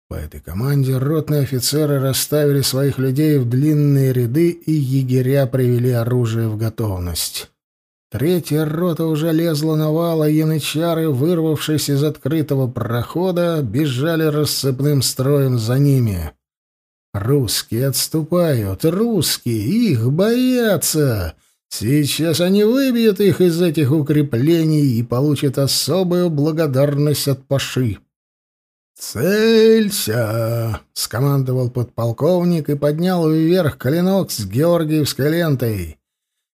По этой команде ротные офицеры расставили своих людей в длинные ряды, и егеря привели оружие в готовность. Третья рота уже лезла на вал, а янычары, вырвавшись из открытого прохода, бежали рассыпным строем за ними. Русские отступают, русские, их боятся. Сейчас они выбьют их из этих укреплений и получат особую благодарность от Паши. «Целься!» — скомандовал подполковник и поднял вверх клинок с георгиевской лентой.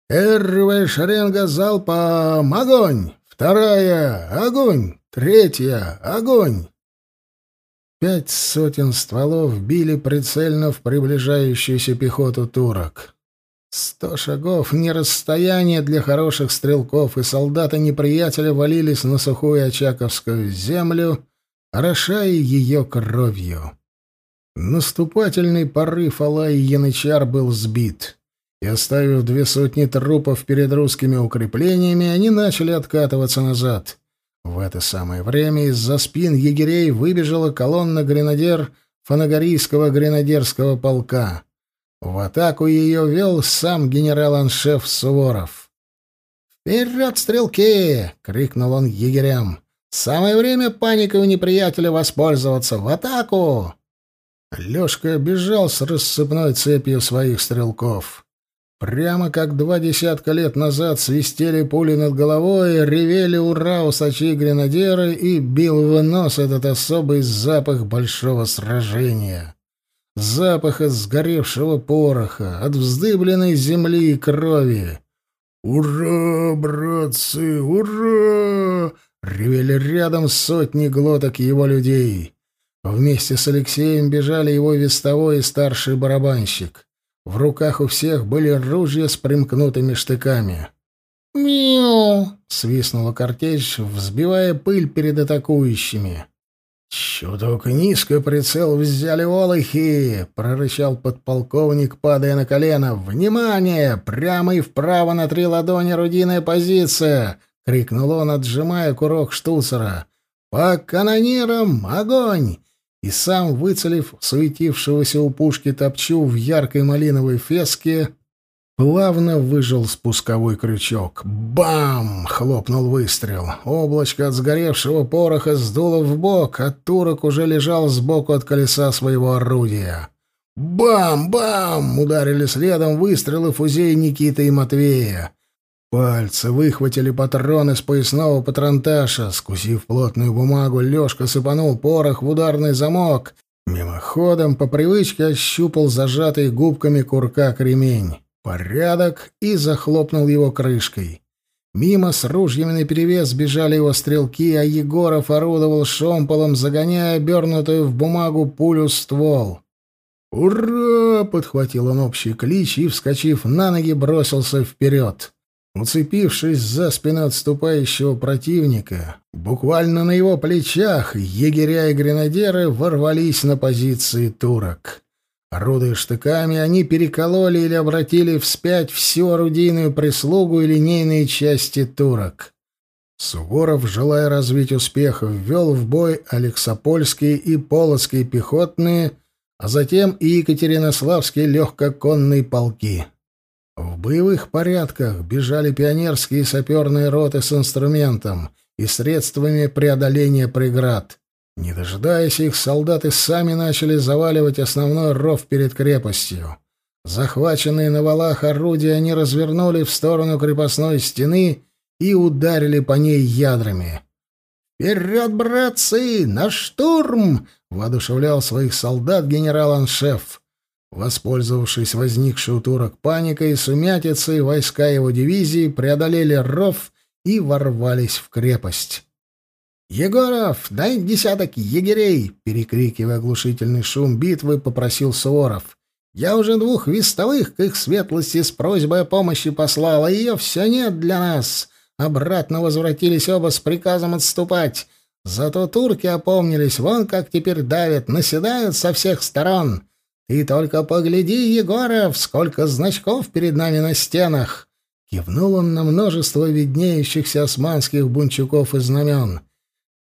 Первая шеренга залпом — огонь! Вторая — огонь! Третья — огонь! Пять сотен стволов били прицельно в приближающуюся пехоту турок. Сто шагов — не расстояние для хороших стрелков, и солдаты неприятеля валились на сухую очаковскую землю, орошая ее кровью. Наступательный порыв Алай Янычар был сбит и, оставив две сотни трупов перед русскими укреплениями, они начали откатываться назад. В это самое время из-за спин егерей выбежала колонна гренадер фанагорийского гренадерского полка. В атаку ее вел сам генерал-аншеф Суворов. «Вперед, стрелки!» — крикнул он егерям. «Самое время паникой у неприятеля воспользоваться! В атаку!» Лёшка бежал с рассыпной цепью своих стрелков. Прямо как два десятка лет назад свистели пули над головой, ревели «Ура!» усачи-гренадеры и бил в нос этот особый запах большого сражения. Запах от сгоревшего пороха, от вздыбленной земли и крови. «Ура, братцы, ура!» — ревели рядом сотни глоток его людей. Вместе с Алексеем бежали его вестовой и старший барабанщик. В руках у всех были ружья с примкнутыми штыками. «Мяу!» — свистнула картечь, взбивая пыль перед атакующими. «Чуток низко прицел взяли олухи!» — прорычал подполковник, падая на колено. «Внимание! Прямо и вправо на три ладони орудийная позиция!» — крикнул он, отжимая курок штуцера. «По канонирам огонь! и сам, выцелив суетившегося у пушки топчу в яркой малиновой феске, плавно выжил спусковой крючок. Бам! хлопнул выстрел. Облачко от сгоревшего пороха сдуло в бок, а турок уже лежал сбоку от колеса своего орудия. Бам! ударили следом выстрелы фузей Никиты и Матвея. Пальцы выхватили патроны с поясного патронташа. Скусив плотную бумагу, Лёшка сыпанул порох в ударный замок. Мимоходом по привычке ощупал зажатый губками курка кремень. Порядок и захлопнул его крышкой. Мимо с ружьями наперевес бежали его стрелки, а Егоров орудовал шомполом, загоняя обернутую в бумагу пулю ствол. «Ура!» — подхватил он общий клич и, вскочив на ноги, бросился вперед. Уцепившись за спину отступающего противника, буквально на его плечах егеря и гренадеры ворвались на позиции турок. Орудуя штыками, они перекололи или обратили вспять всю орудийную прислугу и линейные части турок. Суворов, желая развить успех, ввел в бой Алексопольские и Полоцкие пехотные, а затем и Екатеринославские легкоконные полки. В боевых порядках бежали пионерские и саперные роты с инструментом и средствами преодоления преград. Не дожидаясь их, солдаты сами начали заваливать основной ров перед крепостью. Захваченные на валах орудия они развернули в сторону крепостной стены и ударили по ней ядрами. «Вперед, братцы! На штурм!» — воодушевлял своих солдат генерал-аншеф. Воспользовавшись возникшей у турок паникой сумятицей, войска его дивизии преодолели ров и ворвались в крепость. «Егоров, дай десяток егерей!» — перекрикивая оглушительный шум битвы, попросил Суворов. «Я уже двух вестовых к их светлости с просьбой о помощи послал, а ее все нет для нас. Обратно возвратились оба с приказом отступать. Зато турки опомнились, вон как теперь давят, наседают со всех сторон. Ты только погляди, Егоров, сколько значков перед нами на стенах!» Кивнул он на множество виднеющихся османских бунчуков и знамен.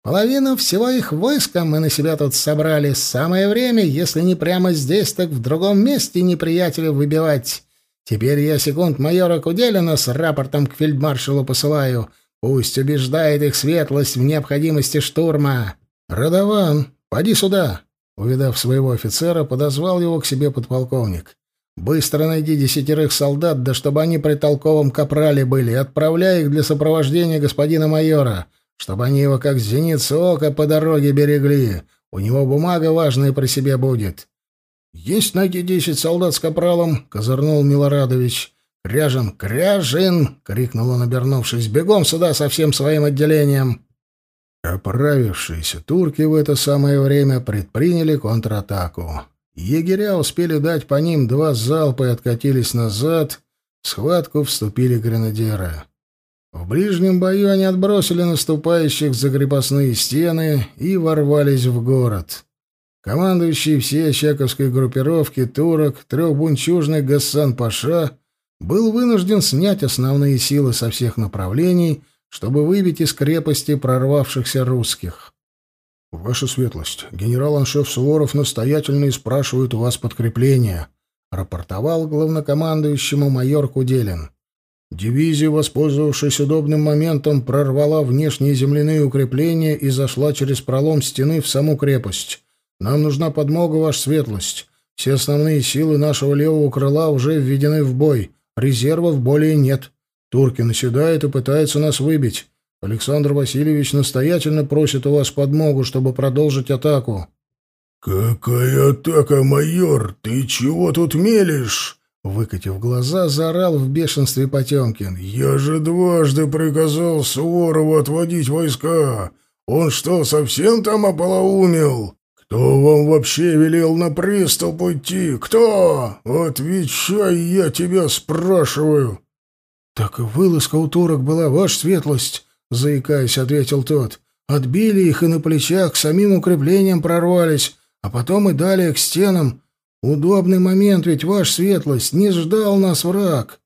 Половину всего их войска мы на себя тут собрали. Самое время, если не прямо здесь, так в другом месте неприятеля выбивать. Теперь я секунд майора Куделина с рапортом к фельдмаршалу посылаю. Пусть убеждает их светлость в необходимости штурма. Радован, поди сюда. Увидав своего офицера, подозвал его к себе подполковник. Быстро найди десятерых солдат, да чтобы они при толковом капрале были, отправляй их для сопровождения господина майора чтобы они его как зеницу ока по дороге берегли. У него бумага важная при себе будет. — Есть найти десять солдат с капралом, — козырнул Милорадович. — Кряжин, Кряжин! — крикнул он, обернувшись. — Бегом сюда со всем своим отделением! Оправившиеся турки в это самое время предприняли контратаку. Егеря успели дать по ним два залпа и откатились назад. В схватку вступили гренадеры. В ближнем бою они отбросили наступающих за крепостные стены и ворвались в город. Командующий всей Очаковской группировки турок, трехбунчужный Гассан Паша, был вынужден снять основные силы со всех направлений, чтобы выбить из крепости прорвавшихся русских. «Ваша светлость, генерал-аншеф Суворов настоятельно и спрашивает у вас подкрепление», — рапортовал главнокомандующему майор Куделин. Дивизия, воспользовавшись удобным моментом, прорвала внешние земляные укрепления и зашла через пролом стены в саму крепость. Нам нужна подмога, ваша светлость. Все основные силы нашего левого крыла уже введены в бой. Резервов более нет. Турки наседают и пытаются нас выбить. Александр Васильевич настоятельно просит у вас подмогу, чтобы продолжить атаку. «Какая атака, майор? Ты чего тут мелешь?» Выкатив глаза, заорал в бешенстве Потемкин. «Я же дважды приказал Суворову отводить войска. Он что, совсем там ополоумел? Кто вам вообще велел на приступ идти? Кто? Отвечай, я тебя спрашиваю!» «Так вылазка у турок была, ваша светлость!» — заикаясь, ответил тот. «Отбили их и на плечах к самим укреплениям прорвались, а потом и далее к стенам». Удобный момент, ведь ваш светлость, не ждал нас враг.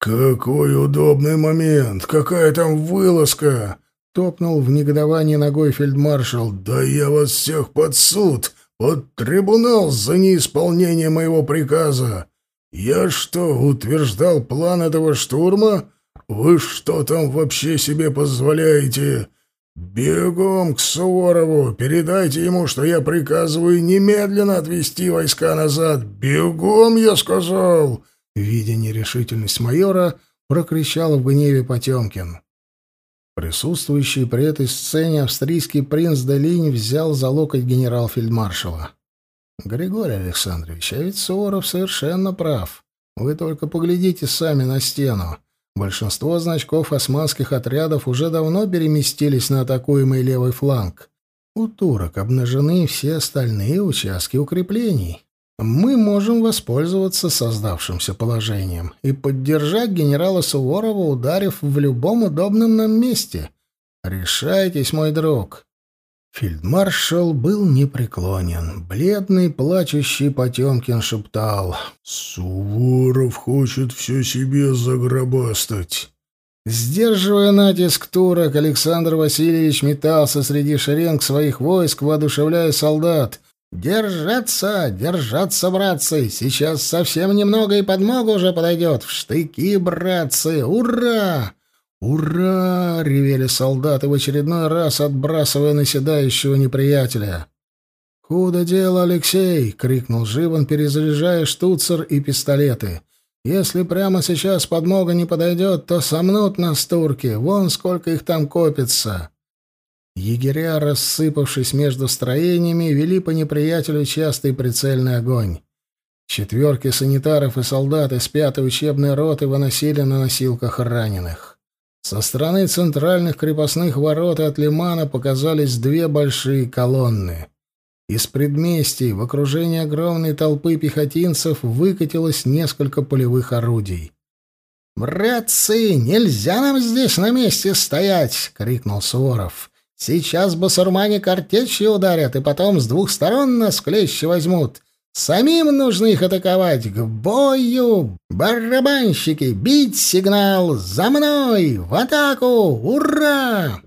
Какой удобный момент? Какая там вылазка? Топнул в негодовании ногой фельдмаршал. Да я вас всех под суд, под трибунал за неисполнение моего приказа. Я что, утверждал план этого штурма? Вы что там вообще себе позволяете? «Бегом к Суворову! Передайте ему, что я приказываю немедленно отвести войска назад! Бегом, я сказал!» Видя нерешительность майора, прокричал в гневе Потемкин. Присутствующий при этой сцене австрийский принц Делинь взял за локоть генерал-фельдмаршала. «Григорий Александрович, а ведь Суворов совершенно прав. Вы только поглядите сами на стену. Большинство значков османских отрядов уже давно переместились на атакуемый левый фланг. У турок обнажены все остальные участки укреплений. Мы можем воспользоваться создавшимся положением и поддержать генерала Суворова, ударив в любом удобном нам месте. Решайтесь, мой друг. Фельдмаршал был непреклонен. Бледный, плачущий Потемкин шептал. «Суворов хочет все себе загробастать». Сдерживая натиск турок, Александр Васильевич метался среди шеренг своих войск, воодушевляя солдат. «Держаться! Держаться, братцы! Сейчас совсем немного, и подмога уже подойдет! В штыки, братцы! Ура!» «Ура!» — ревели солдаты в очередной раз, отбрасывая наседающего неприятеля. «Куда дело, Алексей?» — крикнул Живан, перезаряжая штуцер и пистолеты. «Если прямо сейчас подмога не подойдет, то сомнут нас турки. Вон сколько их там копится!» Егеря, рассыпавшись между строениями, вели по неприятелю частый прицельный огонь. Четверки санитаров и солдат из пятой учебной роты выносили на носилках раненых. Со стороны центральных крепостных ворот от лимана показались две большие колонны. Из предместий в окружении огромной толпы пехотинцев выкатилось несколько полевых орудий. «Братцы, нельзя нам здесь на месте стоять!» — крикнул Суворов. «Сейчас басурмане картечью ударят, и потом с двух сторон нас клещи возьмут. Самим нужно их атаковать. К бою! Барабанщики, бить сигнал! За мной! В атаку! Ура!»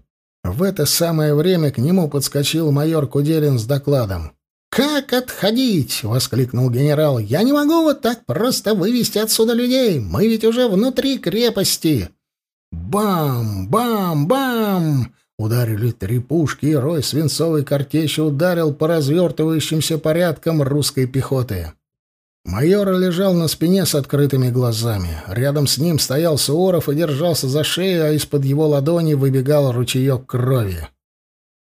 В это самое время к нему подскочил майор Куделин с докладом. «Как отходить?» — воскликнул генерал. «Я не могу вот так просто вывести отсюда людей. Мы ведь уже внутри крепости». Бам! Бам! Бам! Ударили три пушки, и рой свинцовой картечи ударил по развертывающимся порядкам русской пехоты. Майор лежал на спине с открытыми глазами. Рядом с ним стоял Суворов и держался за шею, а из-под его ладони выбегал ручеек крови.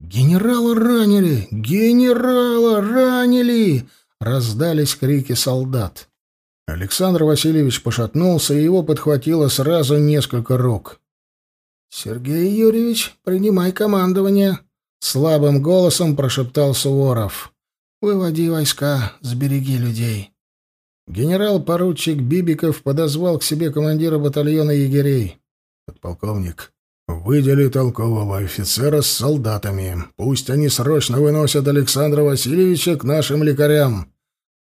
«Генерала ранили! Генерала ранили!» — раздались крики солдат. Александр Васильевич пошатнулся, и его подхватило сразу несколько рук. «Сергей Юрьевич, принимай командование!» — слабым голосом прошептал Суворов. «Выводи войска, сбереги людей». Генерал-поручик Бибиков подозвал к себе командира батальона егерей. «Подполковник, выдели толкового офицера с солдатами. Пусть они срочно выносят Александра Васильевича к нашим лекарям.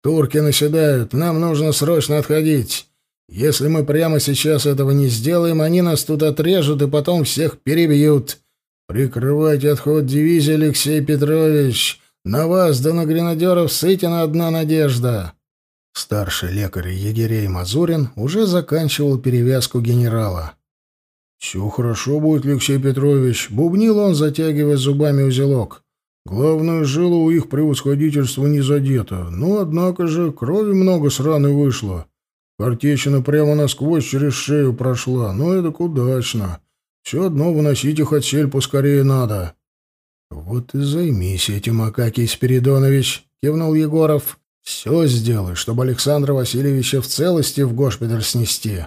Турки наседают, нам нужно срочно отходить. Если мы прямо сейчас этого не сделаем, они нас тут отрежут и потом всех перебьют. Прикрывайте отход дивизии, Алексей Петрович. На вас да на гренадеров Сытина одна надежда». Старший лекарь егерей Мазурин уже заканчивал перевязку генерала. «Все хорошо будет, Алексей Петрович», — бубнил он, затягивая зубами узелок. «Главное, жило у их превосходительства не задето. Но, однако же, крови много с раны вышло. Картечина прямо насквозь через шею прошла. Но это удачно. Все одно выносить их отсель поскорее надо». «Вот и займись этим, Акакий Спиридонович», — кивнул Егоров. Все сделай, чтобы Александра Васильевича в целости в госпиталь снести.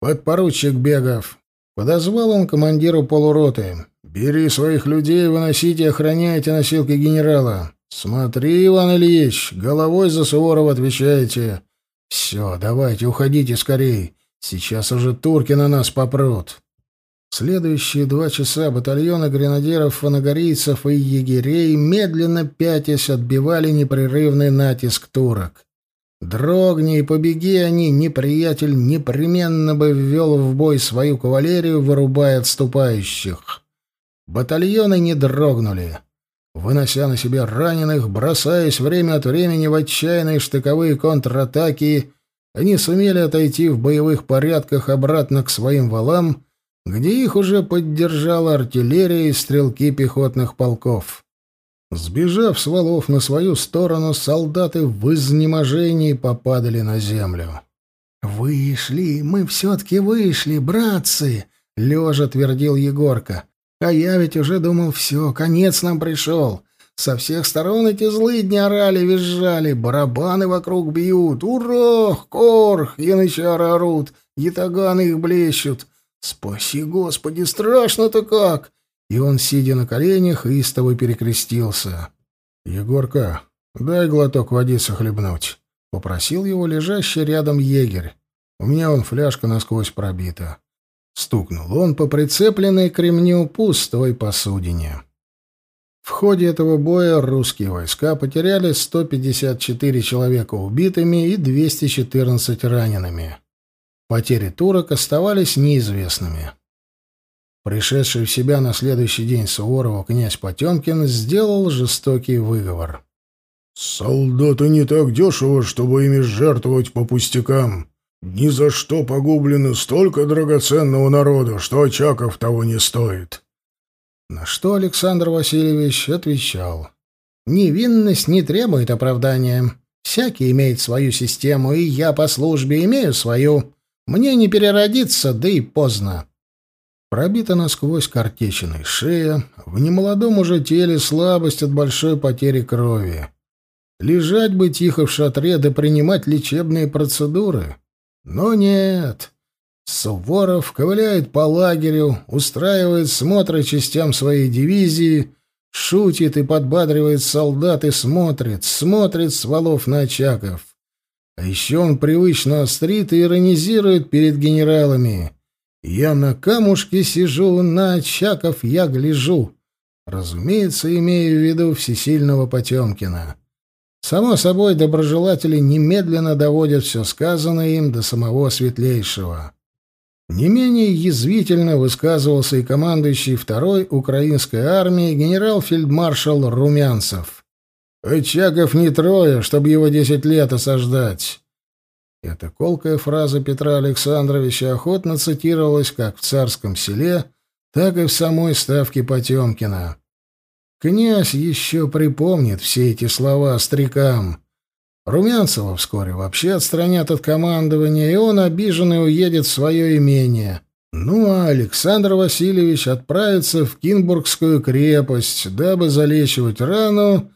Подпоручик Бегов. Подозвал он командиру полуроты. Бери своих людей, выносите и охраняйте носилки генерала. Смотри, Иван Ильич, головой за Суворова отвечаете. Все, давайте, уходите скорей. Сейчас уже турки на нас попрут. Следующие два часа батальоны гренадеров-ванагорийцев и егерей медленно пятясь отбивали непрерывный натиск турок. Дрогни и побеги они, неприятель непременно бы ввел в бой свою кавалерию, вырубая отступающих. Батальоны не дрогнули. Вынося на себя раненых, бросаясь время от времени в отчаянные штыковые контратаки, они сумели отойти в боевых порядках обратно к своим валам где их уже поддержала артиллерия и стрелки пехотных полков. Сбежав с валов на свою сторону, солдаты в изнеможении попадали на землю. «Вышли, мы все-таки вышли, братцы!» — лежа твердил Егорка. «А я ведь уже думал, все, конец нам пришел. Со всех сторон эти злыдни орали, визжали, барабаны вокруг бьют. Урох, корх, янычары орут, ятаганы их блещут. «Спаси, Господи, страшно-то как!» И он, сидя на коленях, истово перекрестился. «Егорка, дай глоток водицы хлебнуть», — попросил его лежащий рядом егерь. «У меня вон фляжка насквозь пробита». Стукнул он по прицепленной к ремню пустой посудине. В ходе этого боя русские войска потеряли 154 человека убитыми и 214 ранеными. Потери турок оставались неизвестными. Пришедший в себя на следующий день Суворова князь Потемкин сделал жестокий выговор. «Солдаты не так дешево, чтобы ими жертвовать по пустякам. Ни за что погублено столько драгоценного народа, что Очаков того не стоит». На что Александр Васильевич отвечал. «Невинность не требует оправдания. Всякий имеет свою систему, и я по службе имею свою. Мне не переродиться, да и поздно. Пробита насквозь картечиной шея, в немолодом уже теле слабость от большой потери крови. Лежать бы тихо в шатре да принимать лечебные процедуры. Но нет. Суворов ковыляет по лагерю, устраивает смотры частям своей дивизии, шутит и подбадривает солдат и смотрит, смотрит с валов на Очаков. А еще он привычно острит и иронизирует перед генералами. «Я на камушке сижу, на Очаков я гляжу». Разумеется, имея в виду всесильного Потемкина. Само собой, доброжелатели немедленно доводят все сказанное им до самого Светлейшего. Не менее язвительно высказывался и командующий второй украинской армией генерал-фельдмаршал Румянцев. «Очагов не трое, чтобы его десять лет осаждать». Эта колкая фраза Петра Александровича охотно цитировалась как в царском селе, так и в самой ставке Потемкина. Князь еще припомнит все эти слова старикам. Румянцева вскоре вообще отстранят от командования, и он, обиженный, уедет в свое имение. Ну а Александр Васильевич отправится в Кинбургскую крепость, дабы залечивать рану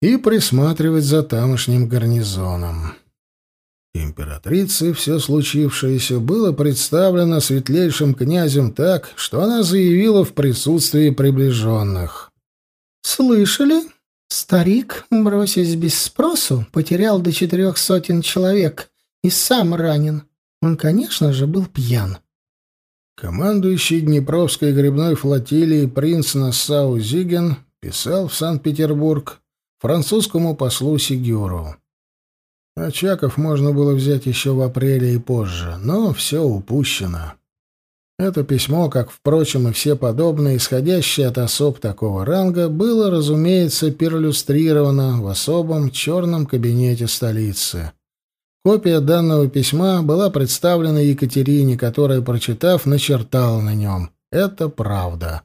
и присматривать за тамошним гарнизоном. Императрице все случившееся было представлено светлейшим князем так, что она заявила в присутствии приближенных. «Слышали? Старик, бросясь без спросу, потерял до четырех сотен человек и сам ранен. Он, конечно же, был пьян». Командующий Днепровской грибной флотилией принц Нассау Зиген писал в Санкт-Петербург французскому послу Сигюру. Очаков можно было взять еще в апреле и позже, но все упущено. Это письмо, как, впрочем, и все подобные, исходящие от особ такого ранга, было, разумеется, перлюстрировано в особом черном кабинете столицы. Копия данного письма была представлена Екатерине, которая, прочитав, начертала на нем «Это правда».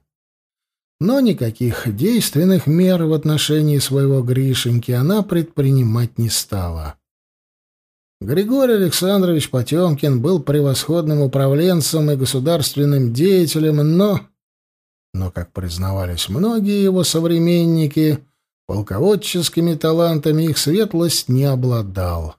Но никаких действенных мер в отношении своего Гришеньки она предпринимать не стала. Григорий Александрович Потемкин был превосходным управленцем и государственным деятелем, но... Но, как признавались многие его современники, полководческими талантами их светлость не обладал.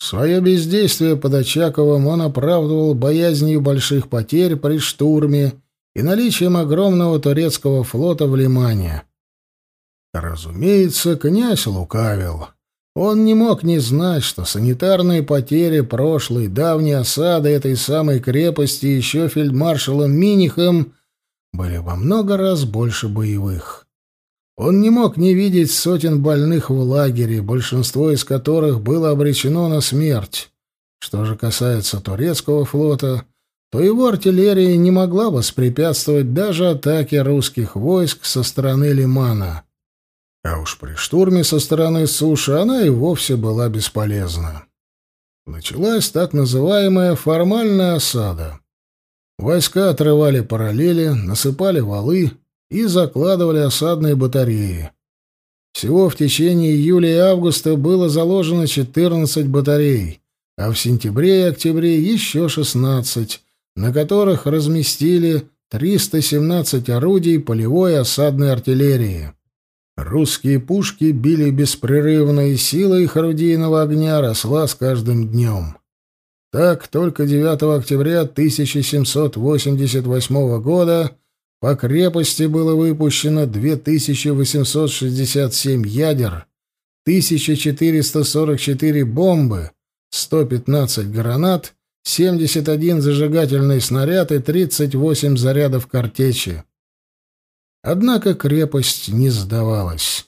Свое бездействие под Очаковым он оправдывал боязнью больших потерь при штурме и наличием огромного турецкого флота в Лимане. Разумеется, князь лукавил. Он не мог не знать, что санитарные потери прошлой давней осады этой самой крепости еще фельдмаршалом Минихом были во много раз больше боевых. Он не мог не видеть сотен больных в лагере, большинство из которых было обречено на смерть. Что же касается турецкого флота, то его артиллерия не могла воспрепятствовать даже атаке русских войск со стороны Лимана. А уж при штурме со стороны суши она и вовсе была бесполезна. Началась так называемая формальная осада. Войска отрывали параллели, насыпали валы и закладывали осадные батареи. Всего в течение июля и августа было заложено 14 батарей, а в сентябре и октябре еще 16, на которых разместили 317 орудий полевой осадной артиллерии. Русские пушки били беспрерывно, и сила их орудийного огня росла с каждым днем. Так, только 9 октября 1788 года по крепости было выпущено 2867 ядер, 1444 бомбы, 115 гранат, 71 зажигательный снаряд и 38 зарядов картечи. Однако крепость не сдавалась.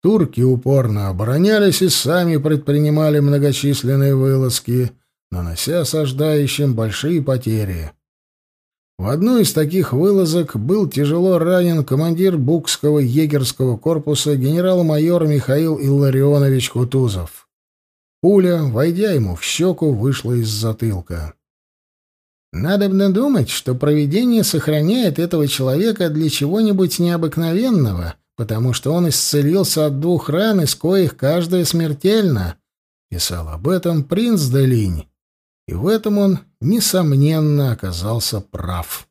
Турки упорно оборонялись и сами предпринимали многочисленные вылазки, нанося осаждающим большие потери. В одной из таких вылазок был тяжело ранен командир Букского егерского корпуса генерал-майор Михаил Илларионович Кутузов. Пуля, войдя ему в щеку, вышла из затылка. Надобно думать, что провидение сохраняет этого человека для чего-нибудь необыкновенного, потому что он исцелился от двух ран, из коих каждая смертельна. Писал об этом принц Делинь. И в этом он, несомненно, оказался прав.